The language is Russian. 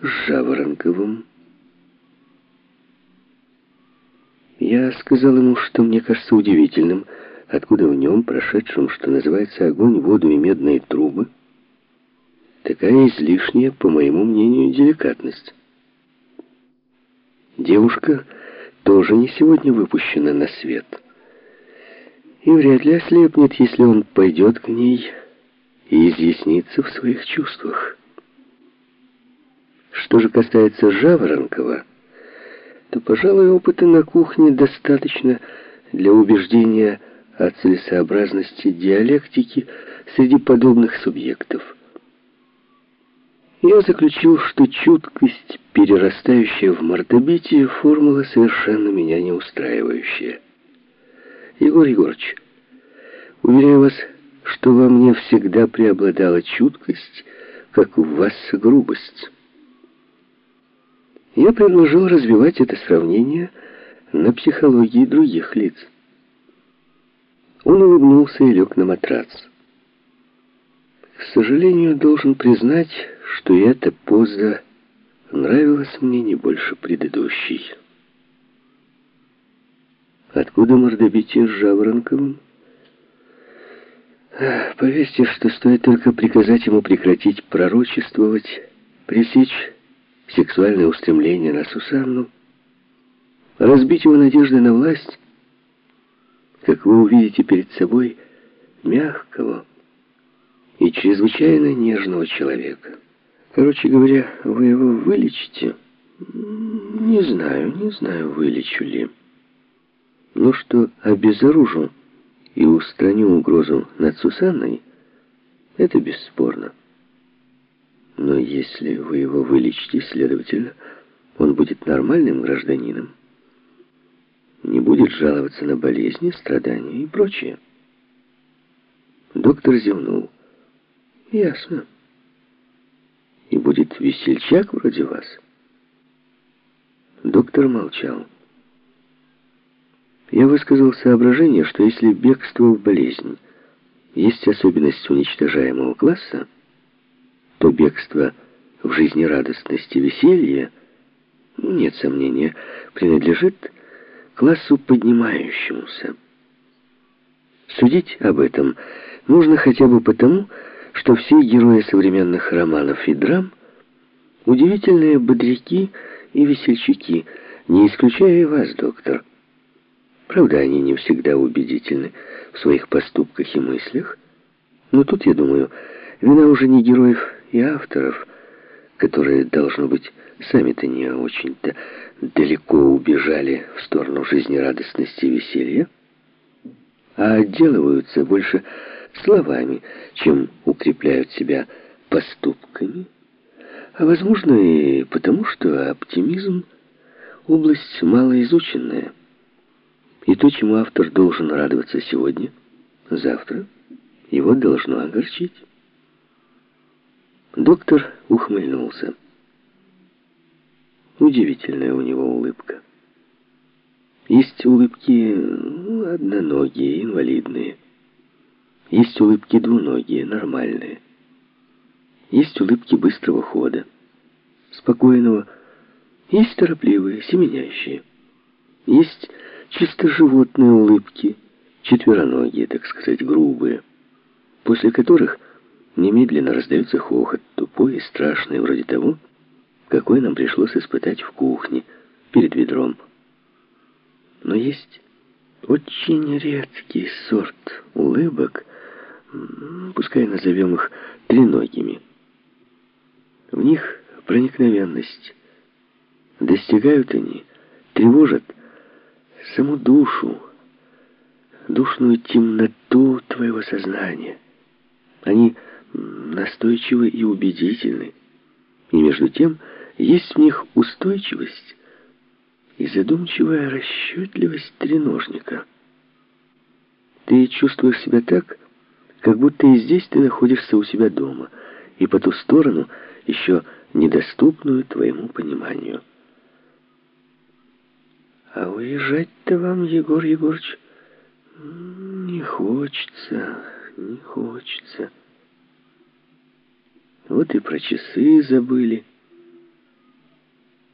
Жаворонковым. Я сказал ему, что мне кажется удивительным, откуда в нем, прошедшем, что называется, огонь, воду и медные трубы, такая излишняя, по моему мнению, деликатность. Девушка тоже не сегодня выпущена на свет. И вряд ли ослепнет, если он пойдет к ней и изъяснится в своих чувствах. Что же касается Жаворонкова, то, пожалуй, опыта на кухне достаточно для убеждения о целесообразности диалектики среди подобных субъектов. Я заключил, что чуткость, перерастающая в мордобитие, формула совершенно меня не устраивающая. Егор Егорович, уверяю вас, что во мне всегда преобладала чуткость, как в вас грубость. Я предложил развивать это сравнение на психологии других лиц. Он улыбнулся и лег на матрац. К сожалению, должен признать, что эта поза нравилась мне не больше предыдущей. Откуда мордобитие с Жаворонковым? Поверьте, что стоит только приказать ему прекратить пророчествовать, пресечь сексуальное устремление на Сусанну, разбить его надежды на власть, как вы увидите перед собой мягкого и чрезвычайно нежного человека. Короче говоря, вы его вылечите? Не знаю, не знаю, вылечу ли. Но что обезоружу и устраню угрозу над Сусанной, это бесспорно. Но если вы его вылечите, следовательно, он будет нормальным гражданином. Не будет жаловаться на болезни, страдания и прочее. Доктор зевнул. Ясно. И будет весельчак вроде вас. Доктор молчал. Я высказал соображение, что если бегство в болезнь есть особенность уничтожаемого класса, то бегство в жизнерадостности веселья, нет сомнения, принадлежит классу поднимающемуся. Судить об этом нужно хотя бы потому, что все герои современных романов и драм — удивительные бодряки и весельчаки, не исключая и вас, доктор. Правда, они не всегда убедительны в своих поступках и мыслях, но тут, я думаю, вина уже не героев и авторов, которые, должно быть, сами-то не очень-то далеко убежали в сторону жизнерадостности и веселья, а отделываются больше словами, чем укрепляют себя поступками, а, возможно, и потому, что оптимизм — область малоизученная, и то, чему автор должен радоваться сегодня, завтра его должно огорчить. Доктор ухмыльнулся. Удивительная у него улыбка. Есть улыбки ну, одноногие, инвалидные. Есть улыбки двуногие, нормальные. Есть улыбки быстрого хода, спокойного. Есть торопливые, семенящие. Есть чисто животные улыбки, четвероногие, так сказать, грубые, после которых немедленно раздается хохот, тупой и страшный, вроде того, какой нам пришлось испытать в кухне перед ведром. Но есть очень редкий сорт улыбок, пускай назовем их треногими. В них проникновенность. Достигают они, тревожат саму душу, душную темноту твоего сознания. Они настойчивы и убедительны. И между тем есть в них устойчивость и задумчивая расчетливость треножника. Ты чувствуешь себя так, как будто и здесь ты находишься у себя дома, и по ту сторону еще недоступную твоему пониманию. А уезжать-то вам, Егор Егорович, не хочется, не хочется. Вот и про часы забыли.